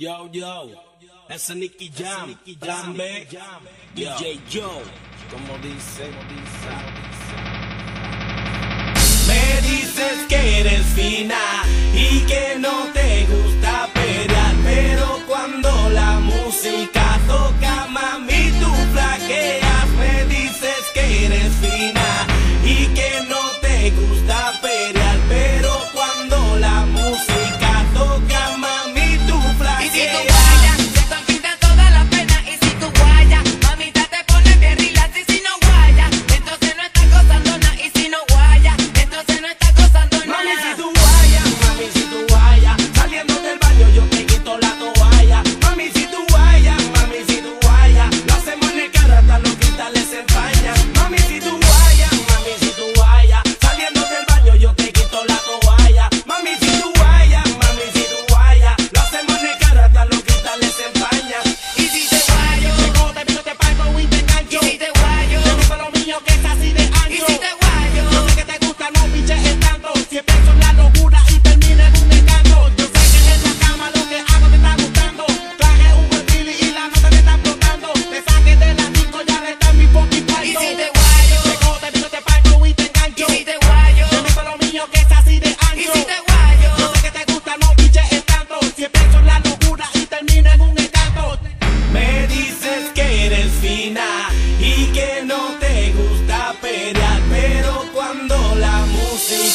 Yo, yo, ese Nicky Jam, Plan B, DJ Joe, como dice, Me dices que eres final.